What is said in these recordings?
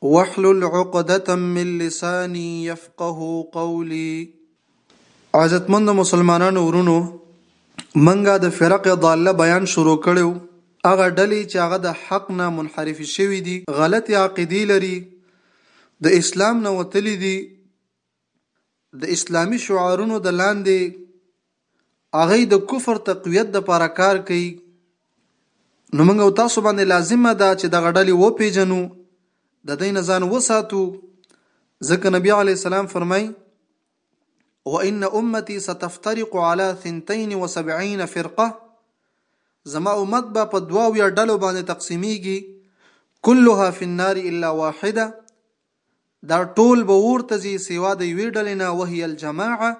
واحلل عقدة من لساني يفقه قولي عزتمند مسلمانانو ورونو منګه د فرق ضاله بیان شروع کړو هغه ډلې چې هغه د حق نه منحرف شوي دي غلطې عقیدې لري د اسلام نه وتلي دي د اسلامي شعارونو د لاندې هغه د کفر تقویت د لپاره کار کوي نو موږ او تاسو باندې لازمه ده چې د غډلې و پیژنو د دین ځان وساتو ځکه نبی علی السلام فرمای وان امتي ستفترق على 72 فرقه زما امت به په دواو یا ډلو باندې تقسیمیږي كلها في النار الا واحده دا ټول به اور ته ځي سوا د یوې ډلې نه وهی الجماعه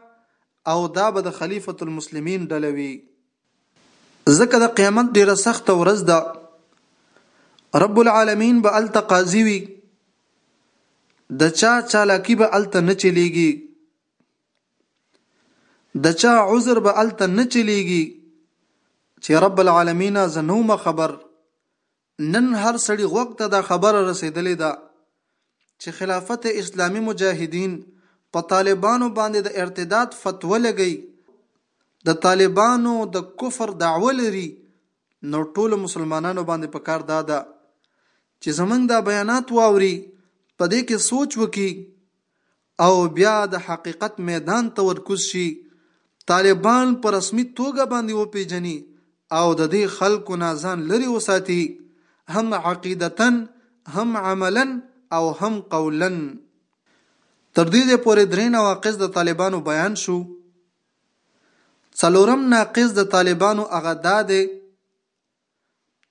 او دا به د خلیفة المسلمین ډله وي. ځکه د قیامت ډېره سخته ورځ ده. رب العالمین به هلته قاضي وي. د چا چالاکي به هلته نه چلېږي. د چا عذر به هلته نه چلېږي چې رب العالمینه زه نه وم خبر نن هر سړي غوږ ته دا خبره رسېدلې ده چې خلافت اسلامي مجاهدین په طالبانو باندې د ارتداد فتوه لګوي، د طالبانو د کفر دعوه لري، نو ټولو مسلمانانو باندې په کار دا ده چې زموږ دا بیانات واوري، په دې کې سوچ وکړي او بیا د حقیقت میدان ته ورکوز شي، طالبان په رسمي توګه باندې وپېژني او د دې خلکو نه ځان لرې وساتي، هم عقیدتاً، هم عملاً او هم قولاً. تر دې ځای پورې درې نواقص د طالبانو بیان شو. څلورم ناقص د طالبانو هغه دا دی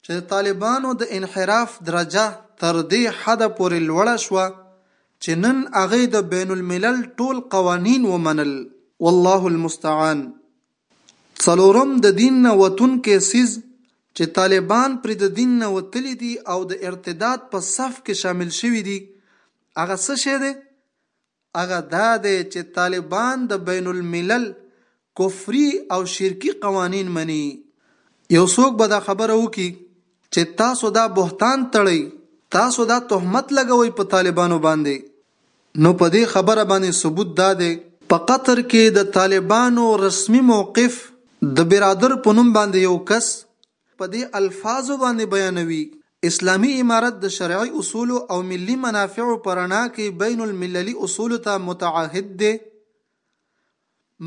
چې د طالبانو د انحراف درجه تر دې حده پورې لوړه شوه چې نن هغوی د بین الملل ټول قوانین ومنل. والله المستعان. څلورم د دین نه وتونکی څیز چې طالبان پرې د دین نه وتلي دي او د ارتداد په صف کې شامل شوي دي هغه څه شی دی؟ هغه دا دی چې طالبان د بین الملل کفري او شرکي قوانین مني. یو څوک به دا خبره وکړي چې تاسو دا بهتان تړئ، تاسو دا تهمت لګوئ په طالبانو باندې، نو په دې خبره باندې ثبوت دا دی، په قطر کې د طالبانو رسمي موقف د برادر په نوم باندې یو کس په دې الفاظو باندې بیانوي، اسلامي امارت د شرعي اصولو او ملي منافعو په رڼا کې بین المللي اصولو ته متعهد دی.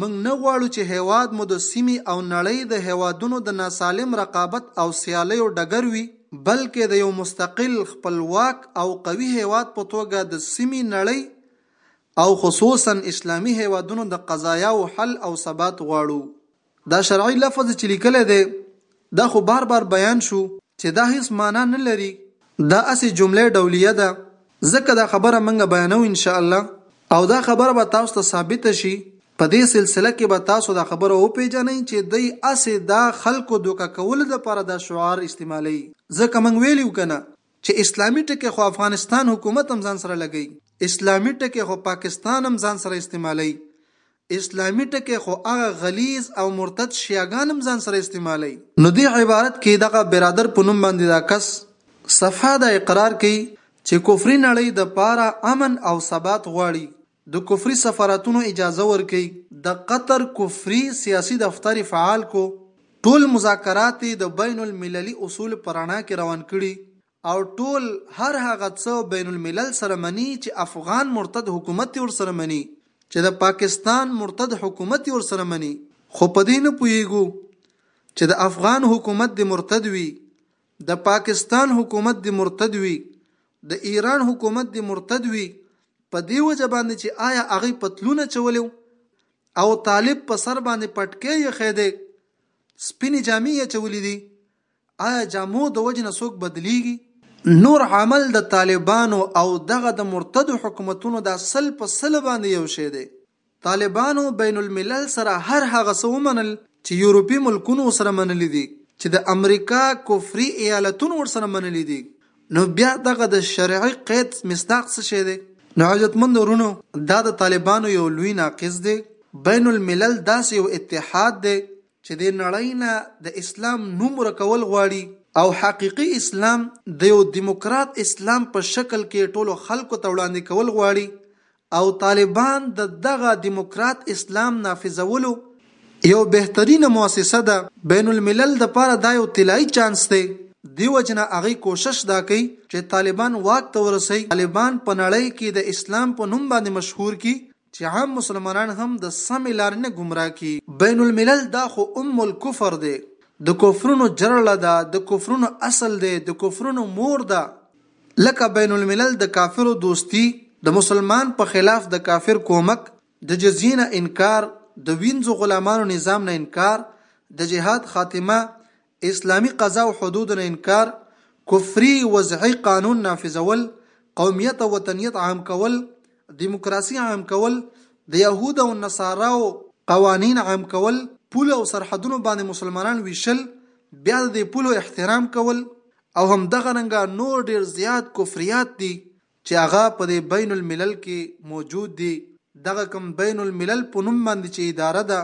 موږ نه غواړو چې هېواد مو د سیمې او نړۍ د هېوادونو د ناسالم رقابت او سیالیو ډګر وي، بلکې د یو مستقل، خپلواک او قوي هېواد په توګه د سیمې، نړۍ او خصوصاً اسلامي هېوادونو د قضایاوو حل او ثبات غواړو. دا شرعی لفظ چې لیکلی دی دا خو بار بار بیان شو چې دا هیڅ مانا نه لري دا هسې جمله ډولیه ده ځکه دا خبره موږ بیانوو ان شاء الله او دا خبره به تاسو ته ثابته شي په دې سلسله کې به تاسو دا خبره وپیژنئ چې دی هسې دا خلکو دوکه کولو لپاره دا شعار استعمالوي ځکه موږ ویلي و که نه چې اسلامي ټکی خو افغانستان حکومت هم ځان سره لګوي اسلامي ټکی خو پاکستان هم ځان سره استعمالوي اسلامي ټکی خو هغه غليظ او مرتد شيعګان هم ځان سره استعمالوي. نو دې عبارت کې دغه برادر په نوم باندې دا کس صفحه دا اقرار کوي چې کفري نړۍ د پاره امن او ثبات غواړي د کفري سفارتونو اجازه ورکوي، د قطر کفري سياسي دفتر فعال کو ټول مذاکرات يې د بين المللي اصول په رڼا کې روان کړي او ټول هر هغه څه بین الملل سره منی چی افغان مرتد حکومت یی ورسره منی چی د پاکستان مرتد حکومت یی ورسره منی خو په دی نه پوهیږو چی د افغان حکومت دی مرتد وی د پاکستان حکومت دی مرتد وی د ایران حکومت دی مرتد وی په دی وجه باندی چی آیا هغوی پتلون اچولی او طالب په سر باندی پټکی یخی دی سپینی جامی یی اچولی دی آیا جامو د وجې نه څوک بدلیږي؟ نور عمل د طالبانو او دغه د مرتدو حکومتونو دا سل په سل باندې یو شی دی. طالبانو بین الملل سره هر هغه څه ومنل چې یورپي ملکونو ورسره منلي دي، چې د امریکا کفري ایالتونو ورسره منلي دي، نو بیا دغه د شرعي قید مصداق څه شی دی؟ نو عزتمندو ورونو دا د طالبانو یو لوی ناقص دی، بین الملل داسې یو اتحاد دی، چې د نړۍ نه د اسلام نوم ورکول غواړي او حقیقي اسلام د یو دیموکرات اسلام په شکل کې ټولو خلکو ته وړاندې کول غواړي او طالبان د دغه دیموکرات اسلام نافذولو یو بهترینه موسسه ده بین الملل دپاره دا یو طلایی چانس دی دې وجې نه هغوی کوشش دا کوي چې طالبان واک ته ورسوي طالبان په نړۍ کې د اسلام په نوم باندې مشهور کړي چې عام مسلمانان هم د سمې لارې نه ګمراه کړي. بین الملل دا خو ام الکفر دی، د کفرونو جرړه ده، د کفرونو اصل دی، د کفرونو مور ده، لکه بین الملل د کافرو دوستي، د مسلمان په خلاف د کافر کومک، د جزیې نه انکار، د وینځو غلامانو نظام نه انکار، د جهاد خاتمه، اسلامي قضا او حدودو نه انکار، کفري وضعي قانون نافذول، قومیت او وطنیت عام کول، دیموکراسي عام کول، د یهود او نصاراو قوانین عام کول، پولو او سرحدونو باندې مسلمانان ویشل، بیا د دې پولو احترام کول او همدغه رنګه نور ډېر زیات کفریات دي چې هغه په دې بین الملل کې موجود دي دغه کوم بین الملل په نوم باندې چې اداره ده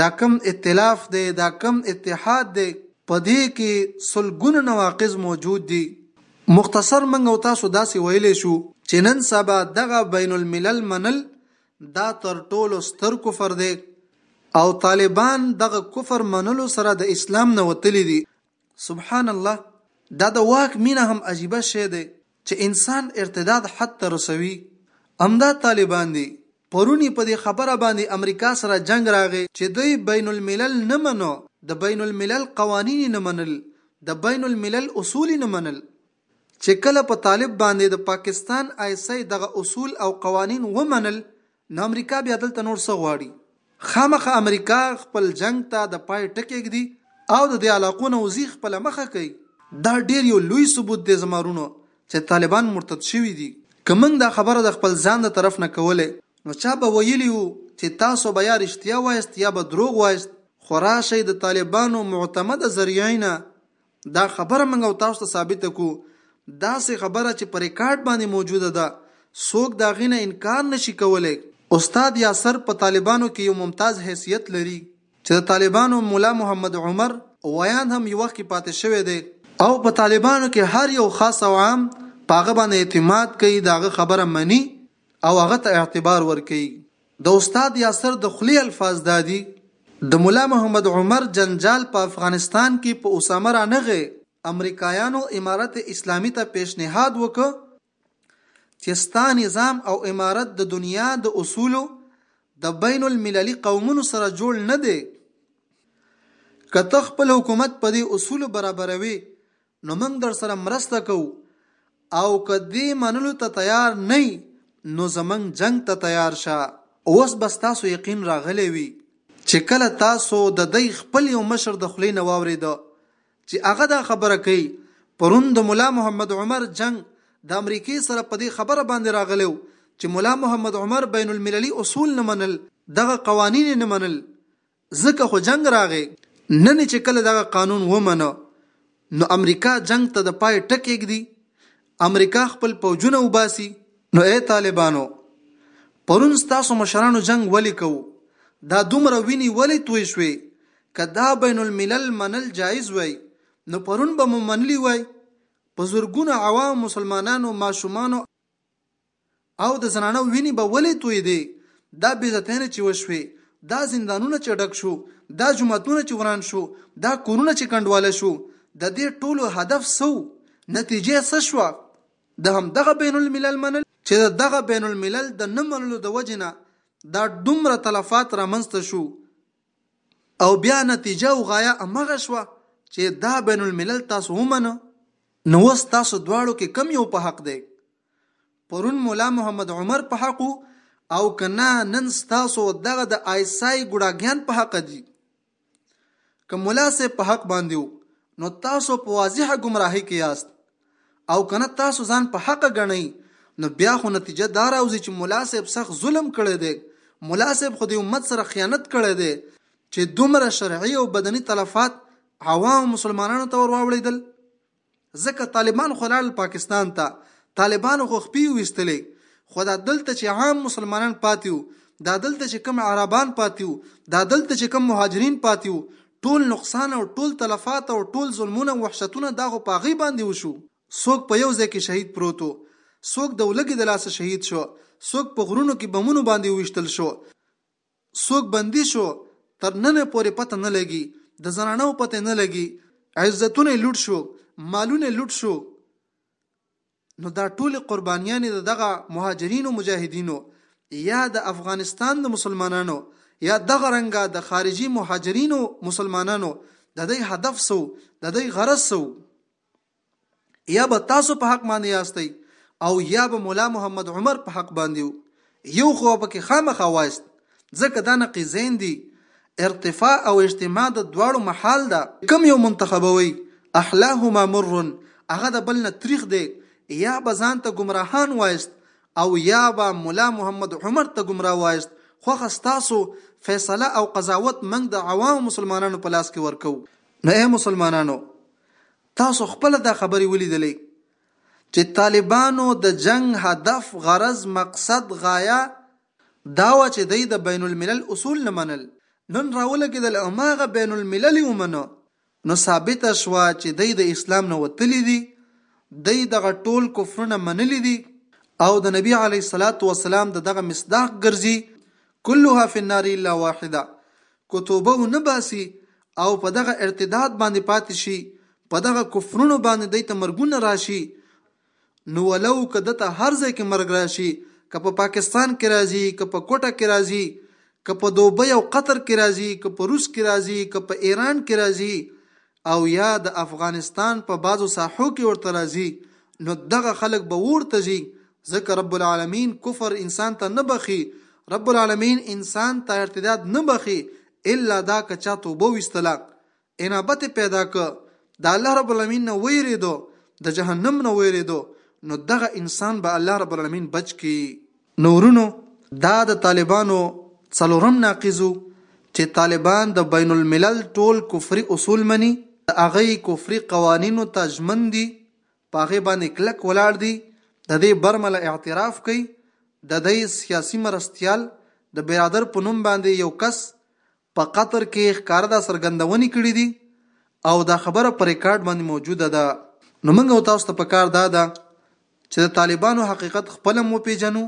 دا کوم اتلاف دی دا کوم اتحاد دی په دې کې سلګونه نواقض موجود دي مختصر منګ او تاسو داسې ویلې شو چې نن سبا دغه بین الملل منل دا تر ټولو ستر کفر دی او طالبان دغه کفر منلو سره د اسلام نه وتلی دي سبحان الله دا د واک مینه هم عجیبه شی دی چې انسان ارتداد حد ته رسوي همدا طالبان دي پرون یې په دې خبره باندې امریکا سره جنګ راغی چې دوی بین الملل نه منو د بین الملل قوانین یې نه منل د بین الملل اصول یې نه منل چې کله په طالب باندې د پاکستان آی سۍ دغه اصول او قوانین ومنل نو امریکا بیا دلته نور څه غواړي؟ خامخا امریکا خپل جنګ ته د پای ټکی ږدي او د دې علاقو نه وزي خپله مخه کوي. دا ډیر یو لوی ثبوت دی زما ورونو چې طالبان مرتد شوي دي. که موږ دا خبره د خپل ځان د طرف نه کولای نو چا به ویلي وو چې تاسو به یا رښتیا وایاست یا به دروغ وایاست خو راشئ د طالبانو معتمده ذریعې نه دا خبره موږ او تاسو ته ثابته کړو، داسې خبره چې په ریکارډ باندې موجوده ده، څوک د هغې نه انکار نه شي کولی. استاد یاسر په طالبانو کې یو ممتاز حیثیت لري چې د طالبانو ملا محمد عمر ویاند هم یو وخت کې پاتې شوی دی، او په طالبانو کې هر یو خاص او عام په هغه باندې اعتماد کوي، د هغه خبره مني او هغه ته اعتبار ورکوي. د استاد یاسر د خولې الفاظ دا دي، د ملا محمد عمر جنجال په افغانستان کې په اسامه رانغی امریکایانو امارت اسلامي ته پیشنهاد وکړ چې ستا نظام او امارت د دنیا د اصولو د بین المللي قومونو سره جوړ نه دی که ته خپل حکومت په دې اصولو برابروې نو موږ درسره مرسته کوو او که دې منلو ته تیار نه یی نو زموږ جنګ ته تیار شه. اوس به ستاسو یقین راغلی وي چې کله تاسو د دئ خپل یو مشر د خولې نه واورېد چې هغه دا خبره کوي، پرون د ملا محمد عمر جنګ د امریکې سره په دې خبره باندې راغلی و چې ملا محمد عمر بین المللي اصول نه منل، دغه قوانین یې نه منل، ځکه خو جنګ راغی. نن چې کله دغه قانون ومنه نو امریکا جنګ ته د پای ټکی ږدي، امریکا خپل پوجونه وباسي. نو ای طالبانو! پرون ستاسو مشرانو جنګ ولې کوو؟ دا دومره وینې ولې توی شوې؟ که دا بین الملل منل جایز وای نو پرون به مو منلي وای. په زرګونو عوام مسلمانانو، ماشومانو، او د زنانو وینی به ولی تویدی دا بیعزتیانی چی وشوی دا زندانونه چی ډک شو دا جوماتونه چی وران شو دا کورونه چی کنډواله شو ددی ټولو هدف څه وو نتیجه څه شوه د همدغه بین الملل منل چی د دغه بین الملل د نه منلو د وجی نه دا دومره تلفات رامنځ ته شو او بیا نتیجه او غایه همغه شوه چی دا بین الملل تاسو ومنه نو اوس تاسو دواړو کی کوم یو په حق دی. پرون مولا محمد عمر په حق او کنا نن ستاسو دغه د آیسای ګډاګیان په حق دي که مولا سه په حق باندې نو تاسو په واضح گمراهی کې یاست او کنه تاسو ځان په حق غنئ نو بیا خو نتیجه دار او چې مولا صاحب سخت ظلم کړی دی مولا صاحب خو د امت سره خیانت کړی دی چې دومره شرعي او بدني تلفات عوام مسلمانانو ته ورواوړېدل ځکه طالبان خو لاړل پاکستان ته طالبانو خو خپي وویستلې خو دا دلته چې عام مسلمانان پاتې وو دا دلته چې کوم عربان پاتې وو دا دلته چې کوم مهاجرین پاتې وو ټول نقصان او ټول تلفات او ټول ظلمونه وحشتونه دا خو په هغوی باندې وشو څوک په یو ځای کې شهید پروت و څوک د ولږې د لاسه شهید شو څوک په غرونو کې بمونو باندې وویشتل شو څوک بندي شو تر ننه پورې پته نه لګي د زنانو پته نه لګي عزتونه یې لوټ شو مالونه یې لوټ شو نو دا ټولې قربانیانې د دغه مهاجرینو مجاهدینو یا د افغانستان د مسلمانانو یا دغه رنګه د خارجي مهاجرینو مسلمانانو د دې هدف سو د دې غرض سو يا به تاسو په حق باندې ياستئ او يا به ملا محمد عمر په حق باندې و یو خو به کې خامخا وایست ځکه دا نقیزین دي ارتفاع او اجتماع د دواړو محال ده کم یو منتخبوي احلاهما مر هغه د بل نه تریخ دی یا به ځان ته ګمراهان وایست او یا به ملا محمد عمر ته ګمراه وایست خوخه ستاسو فیصله او قضاوت منګ د عوام مسلمانانو په لاس کې ورکو نو اې مسلمانانو تاسو خپل دا خبرې ولیدلې چې طالبانو د جنگ هدف غرض مقصد غایه دا و چې دوی د بین الملل اصول نه منل نن راولګېدل هماغه بین الملل ومنو نو ثابته شوه چې دوی د اسلام نه وتلي دي دی دغه ټول کفرونه منلی دي او د نبی علی صلوات و سلام د دغه مصداق ګرځي كلها في النار الا واحده که توبه ونه باسي او په دغه ارتداد باندې پاتې شي، په دغه کفرونو باندې دی ته مرګونه راشي، نو ولو که ده ته هر ځای کې مرګ راشي، که په پاکستان کې راځي، که په کوټه کې راځي، که په دوبۍ او قطر کې راځي، که په روس کې راځي، که په ایران کې راځي، او یا د افغانستان په بعضو ساحو کې ورته راځي نو دغه خلک به ورته ځي ځکه رب العالمین کفر انسان ته نه بخي رب العالمین انسان ته ارتداد نه بخي الا دا که چا توبه وستله انابت پیدا ک د الله رب العالمین نه ویریدو د جهنم نه ویریدو نو دغه انسان به الله رب العالمین بچ کی نو ورونو دا د طالبانو څلورم ناقض و چې طالبان د بین الملل ټول کفري اصول مني، د هغه کفري قوانینو ته ژمن دي، په هغې باندې کلک ولاړ دي، د دې برمله اعتراف کوي، د دی سیاسي مرستیال د برادر په نوم باندې یو کس په قطر کې ښکاره دا څرګندونې کړې دي او دا خبره په ریکارډ باندې موجوده ده نو موږ او تاسو ته پکار دا ده چې د طالبانو حقیقت خپل هم وپیژنو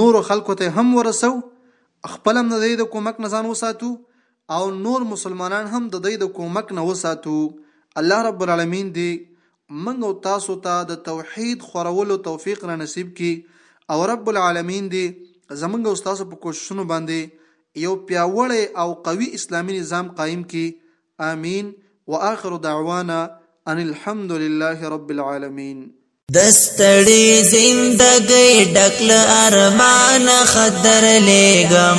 نورو خلکو ته هم ورسو خپل هم د دوی د کومک نه ځان وساتو او نور مسلمانان هم د دوی د کومک نه وساتو الله رب العالمین دې موږ او تاسو ته د توحید خورولو توفیق را نصیب کړي او رب العالمین دې زموږ او ستاسو په کوششونو باندې یو پیاوړی او قوي اسلامي نظام قایم کړي آمین واخر دعوانا ان الحمد لله رب العالمین. دستړی زندګۍ ډک له ارمانه خط درلېږم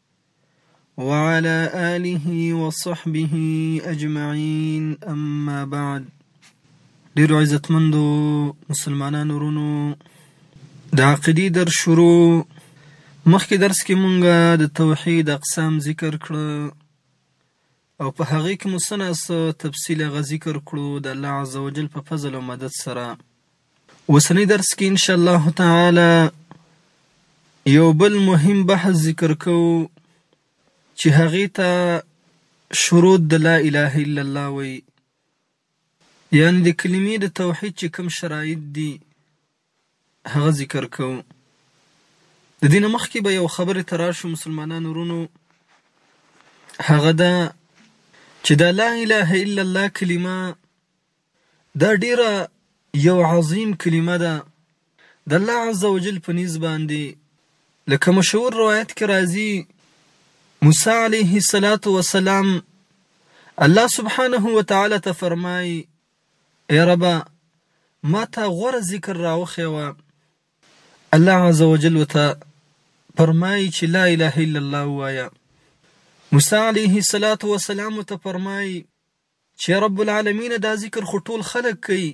وعلى آله وصحبه أجمعين أما بعد ډیرو عزتمندو مسلمانانو ورونو د عقیدی در شروع مخکې درس کې مونږه د توحید اقسام ذکر کړ او په هغې کې مو څه نا څه تفصیل هغه ذکر کړو د الله عز وجل په فضل او مدد سره اوسنی درس کې ان شاء الله تعالی یو بل مهم بحث ذکر کوو چې هغه ته شروط د لا اله الا الله وي یعنی د کلمې د توحید چې کوم شرایط دي هغه ذکر کوو د دې نه مخکې به یو خبرې ته راشو مسلمانانو ورونو هغه دا چې دا لا اله الا الله کلمه دا ډیره یو عظیم کلمه ده د الله عز وجل په نیز باندې لکه مشهور روایت کې راځي موسی علیه السلام الله سبحانه و تعالی ته فرمای اې ربه! ما ته غوره ذکر راوښیوه، الله عز وجل ورته فرمايي چې لا اله الا الله ووایه، موسی علیه الصلوة والسلام ورته فرمايي چې رب العالمینه دا ذکر خو ټول خلک کوي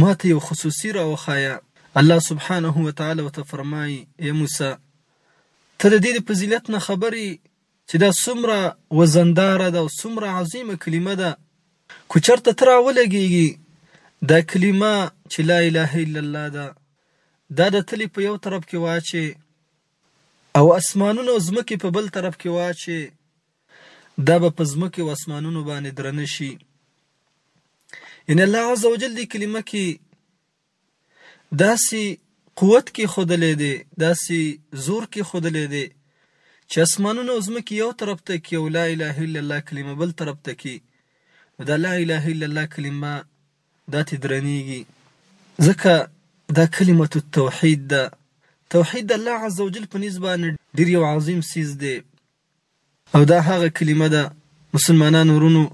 ما ته یو خصوصي راوښایه، الله سبحانه وتعالی ورته فرمايي، اې موسی! ته د دې د فضیلت نه خبر یې چې دا څومره وزنداره ده او څومره عظیمه کلمه ده که چېرته ته راولګېږي دا کلمه چې لا اله الا الله ده دا د تلې په یو طرف کې واچې او اسمانونه او ځمکې په بل طرف کې واچې دا به په ځمکې او اسمانونو باندې درنه شي یعنې الله عز وجل دې کلمه کې داسي قوت کېښودلی دی، داسي زور کېښودلی دی چي اسمانونه او ځمکي يو طرف ته کي او لا اله الا الله کلمه بل طرف ته کي نو دا لا اله الا الله کلمه داتي درنېږي ځکه دا کلمة التوحيد ده توحيد د الله عزوجل په نيز باندي ډېر يو عظيم څيز دی او دا هغه کلمه ده مسلمانانو ورونو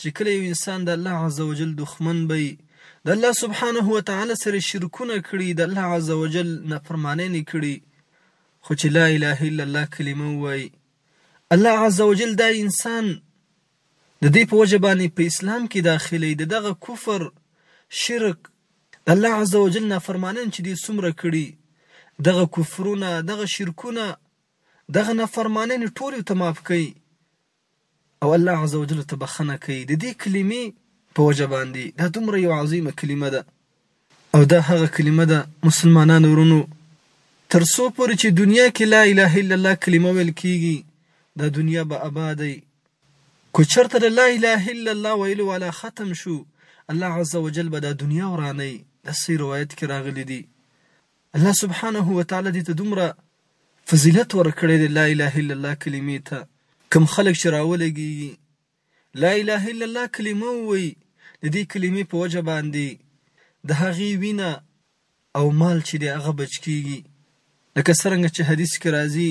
چې کله یو انسان د الله عزوجل دښمن به د الله سبحانه و تعالی سره شرکونه کړي د الله عزوجل نافرمانه نه کړي خو چې لا اله الا الله کلمه وای الله عزوجل دا انسان د دې په وجه باندې په اسلام کې داخلي د دغه کفر شرک د الله عزوجل نافرمانه چې دې څومره کړي دغه کفرونه دغه شرکونه دغه نافرماننې ټولې ته معاف کوي او الله عز وجل ته بخښنه کوي ددې کلمې په وجه باندې دا دومره یو عظیمه کلمه ده او دا هغه کلمه ده مسلمانانو ورونو تر څو پورې چې دنیا کې لا اله الا الله کلمه ویل کیږي دا دنیا به آباد وي کو چرته د لا اله الا الله ویلو والا ختم شو الله عز وجل به دا دنیا ورانه وي داسې روایت کې راغلي دي الله سبحانه وتعالی دې ته دومره فضیلت ورکړی دی لا اله الا الله کلمې ته کوم خلک چې راولګېږي لا اله الا الله کلمه ووایي د دې کلمې په وجه باندې د هغې وینه او مال چې دی هغه بچ کېږي لکه څرنګه چې حدیث کې راځي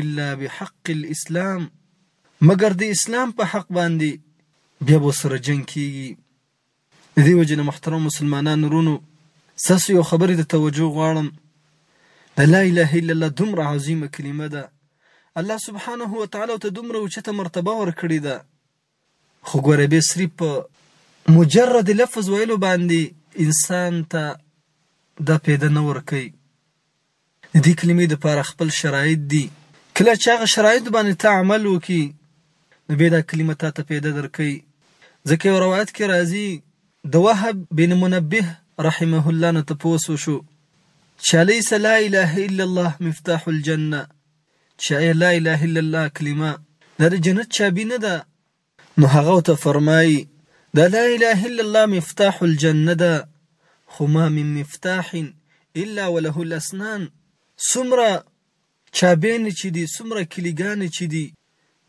الا بحق الاسلام مګر د اسلام په حق باندې بیا به سره جنگ کیږي د دې وجه نه محترم مسلمانانو رونو ستاسو یو خبرې د توجه غواړم د لا اله الا الله دومره عظیمه کلمه ده الله سبحانه وتعالی ته دومره اوچته مرتبه ورکړې ده خو ګوره بې سري په مجرد لفظ ویلو باندې انسان ته دا پیده نه ورکوي د دې کلمې دپاره خپل شرایط دي کله چې هغه شرایط باندې ته عمل وکړي نو بیا دا کلمه تا ته پیده درکوي ځکه یو روایت کې راځي د وهب بن منبه رحمه الله نه تپوس وشو چې الیس لا اله الا الله مفتاح الجنه چه اې لا اله الا الله کلمه دا د جنت چابی نه ده نو هغه ورته فرمائی دا لا اله الا الله مفتاح الجنه ده خو ما من مفتاح الا وله الاسنان څومره چابېنې چې دي څومره کلیګانې چې دي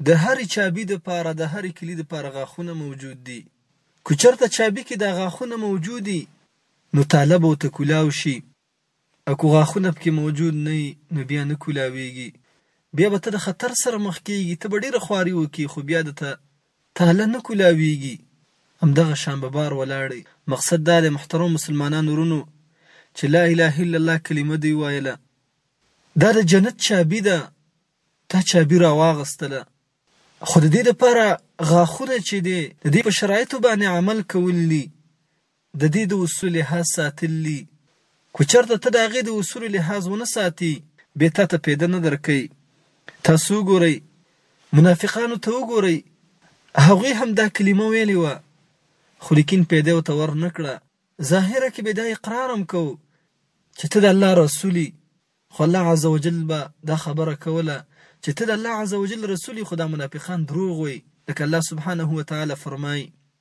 د هرې چابی د پاره د هرې کلی د پاره غاښونه موجود دي که چرته چابی کې دا غاښونه موجودی نو تاله به ورته کولاو شي اکو غاښونه پکې موجود نه وي نو بيا نه کولاويږي بيا به ته د خطر سره مخ کيږي ته به ډيره خواري وکړي خو بيا د ته تاله نه کولاويږي همدغه شان به بار ولاړي مقصد دا دی محترمو مسلمانانو ورونو چې لا اله الا الله کلمه دی ويله دا د جنت چابي ده تا چابي راواغستله خو د دې لپاره غاښونه چې دی د دې په شرايطو باندې عمل کول دي د دې د اصولو لحاظ ساتل دي. که چرته ته د هغې د اصولو لحاظ ونه ساتي، بې تا ته پېده نه درکوي. تاسو وګورئ، منافقانو ته وګورئ، هغوی هم دا کلمه ویلې وه، خو لیکن پېده ورته ور نه کړه. ظاهره کې به دا اقرار هم کوو، چې ته د الله رسول یې، خو الله عز وجل به دا خبره کوله، چې ته د الله عز وجل رسول یې، خو دا منافقان دروغ وایي، لکه الله سبحانه وتعالی فرمایي.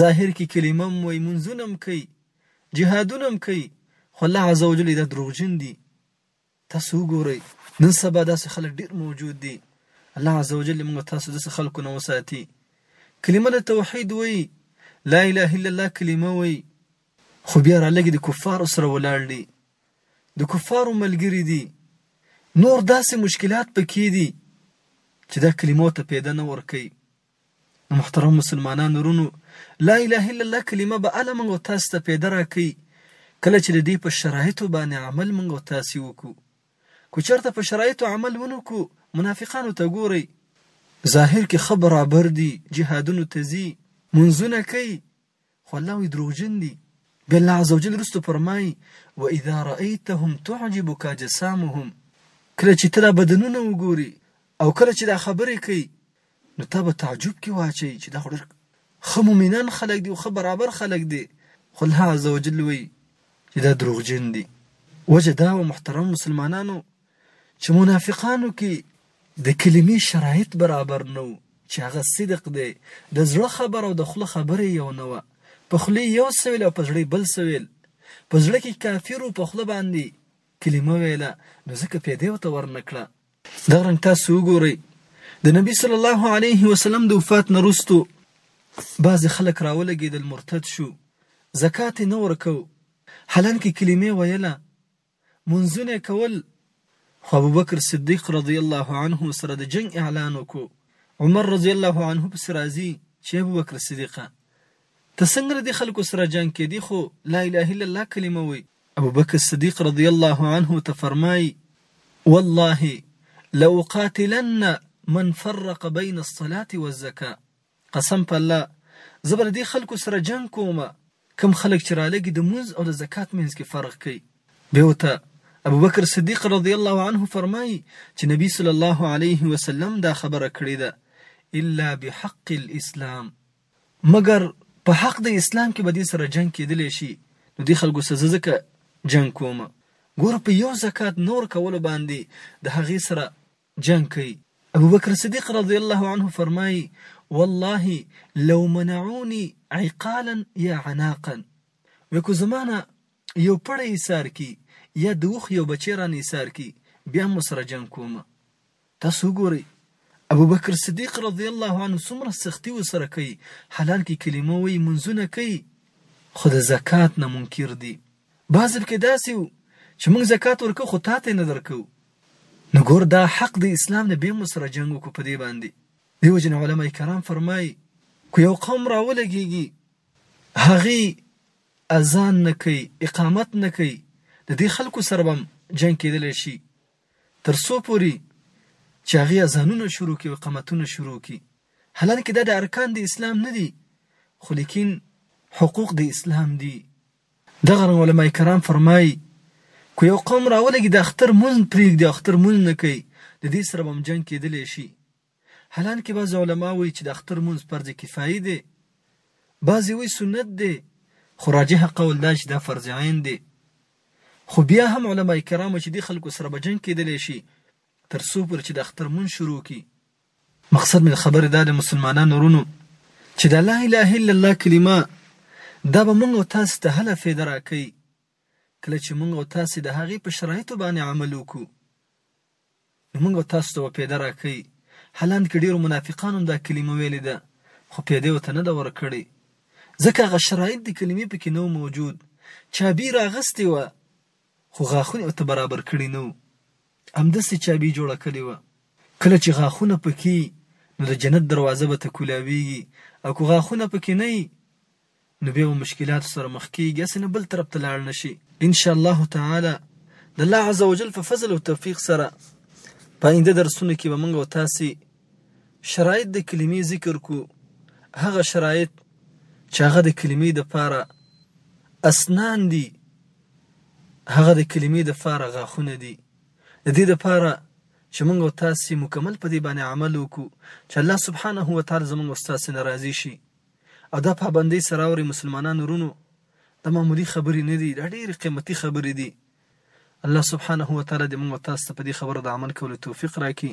ظاهر کی کلمه هم وایی مونځونه هم کوي جهادونه هم کوي خو الله عز وجل یی دا دروغجن دي تاسو وګورئ نن سبا داسې خلک ډیر موجود دي الله عز وجل موږ تاسو داسې خلکو نه وساتي کلمه د توحید وایي لا اله الا الله کلمه وایي خو بیا رالګي د کفارو سره ولاړ دي د کفارو ملګري دي نور داسې مشکلات پکې دي چې دا کلمو ته پیدا نه ورکي نو محترمو مسلمانانو ورونو لا اله الا الله کلمه به اله مونږ او تاسو ته پیده راکوي کله چې د دې په شرایطو باندې عمل مونږ او تاسو وکړو کو چرته په شرایطو عمل ونکو منافقانو ته ګورئ ظاهر کې ښه برابر دي جهادونو ته ځي منځونه کوي خو الله وایي دروغجن دي. بیا الله عزوجل وروسته فرمایي، واذا رأیتهم تعجبک اجسامهم، کله چې ته دا بدنونه وګوري او کله چې دا خبرې کوي نو تا به تعجب کې واچوي چې دا خو ډېر ښه مؤمنان خلک دي او ښه برابر خلک دي خو الله عزوجل وایي چې دا دروغجن دي وجه دا وه محترم مسلمانانو چې منافقانو کې د کلمې شرایط برابر نه وو چې هغه صدق دی د زړه خبره او د خوله خبره یو نه وه په خولې یو څه ویل او په زړه بل څه ویل په زړه کې کافر وو په خوله باندې کلمه ویله نو ځکه پیدې ورته ورنه کړه دغه رنګ تاسو وګورئ د نبی صلی الله علیه وسلم د وفات نه وروسته بعضې خلک راولګېدل مرتد شو زکات یې نه ورکو حالانکې کلمې ویله مونځونه یې کول، خو ابوبکر صدیق رضی الله عنه سره د جنګ اعلان وکړو، عمر رضی الله عنه پسې راځي چې ای ابوبکر صدیقه! ته څنګه له دې خلکو سره جنګ کې، دې خو لا اله الا الله کلمه وایي. ابوبکر صدیق رضی الله عنه ورته فرمایي، والله لاقاتلن من فرق بین الصلاة والزکاة. قسم په الله زه به له دې خلکو سره جنګ کوم کوم خلک چې رالږي د مونځ او د زکات مینځ کې فرق کوي بیوته ابوبکر صدیق رضی الله عنه فرمایي چې نبی صلی الله علیه وسلم دا خبره کړې ده الا بحق الاسلام مګر په حق د اسلام کې به دې سره جنگ کېدلی شي نو دې خلکو سره ځکه جنگ کوم ګوره په یو زکات نور کولو باندې د هغې سره جنګ کوي ابوبکر صدیق رضی الله عنه فرمایي والله لو منعوني عقالا یا عناقا وکو زمانه یو پړی ایثار کی یا د وخ یو بچی ران ایثار کی بیا مو سره جنګ کوم تاسو ګورئ ابوبکر صدیق رضی الله عنه څومره سختی وسره کوي حلال کې کلمه وایي منځونه کوي خو د زکات نه منکر دي بعضې پکې داسې وو چې موږ زکات ورکو خو تاته نه درکو نو ګور دا حق دی اسلام دی بیم ورسره جنګ وکړو په دی باندی دیو جن علماء کرام فرمایی که یو قوم راولګیږی هغی اذان نه کوي اقامت نه کوي د دې خلکو سره به جنګ کېدلی شي تر څو پورې چې هغه اذانونه شروع کړي او اقامتونه شروع کړي حالانکه دا د ارکان د اسلام نه دي خو لیکن حقوق د اسلام دي دغه رنګ علماء کرام فرمايي، که يو قوم راولږي د اختر مونځ پريږدي او اختر مونځ نه کوي ددې سره به هم جنګ کيدلی شي حالانکه بعضي علماء وايي چې د اختر مونځ فرض کفايي دی بعضي وايي سنت دی خو راجح قول دا چې دا فرض عين دی خو بيا هم علماء کرامو چې دې خلکو سره به جنګ کيدلی شي تر څو پورې چې د اختر مونځ شروع کړي مقصد مې د خبرې دا دی مسلمانانو ورونو چې دا لا اله الا الله کلمه دا به مونږ او تاسو ته هله فایده راکوي کله چې مونږ او تاسو د هغې په شرایطو باندې عمل وکړو نو مونږ او تاسو ته به پیده راکوي هلاند کې ډېرو منافقانو هم دا کلمه ویلې ده خو پیده ورته نه ده ورکړې ځکه هغه شرایط د کلمې پکې نه موجود چابي راغستې وه خو غاښونه ورته برابر کړي نه وو همدسې چابي جوړه کړي وه کله چې غاښونه پکې يي نو د جنت دروازه به ته کولاويږي او که غاښونه پکې نه يي نو بيا به مشکلاتو سره مخ کيږي هسې نه بل طرف ته لاړ نه شي. ان شاء الله تعالی د الله عز وجل په فضل او توفيق سره په آينده درسونو کې به موږ او تاسې شرايط د کلمې ذکر کو هغه شرايط چې هغه د کلمې لپاره اسنان دي هغه د کلمې د پاره غاښونه دي د دې د پاره چې مونږ او تاسې مکمل په دې باندې عمل وکړو چې الله سبحانه و تعالی زمونږ او تاسې نه راضي شي او دا پابندۍ سره اوري مسلمانانو ورونو دا معمولی خبرې نه دي دا ډېرې قیمتي خبرې دي الله سبحانه و تعالی دې مونږ او تاسو ته په دې خبره د عمل کولو توفیق راکړي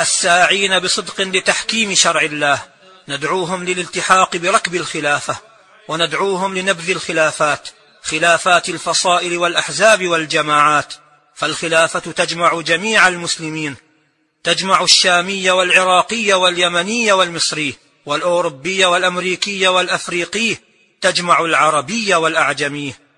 الساعين بصدق لتحكيم شرع الله ندعوهم للالتحاق بركب الخلافة وندعوهم لنبذ الخلافات خلافات الفصائل والأحزاب والجماعات فالخلافة تجمع جميع المسلمين تجمع الشامي والعراقي واليمني والمصري والأوروبي والأمريكي والأفريقي تجمع العربي والأعجمي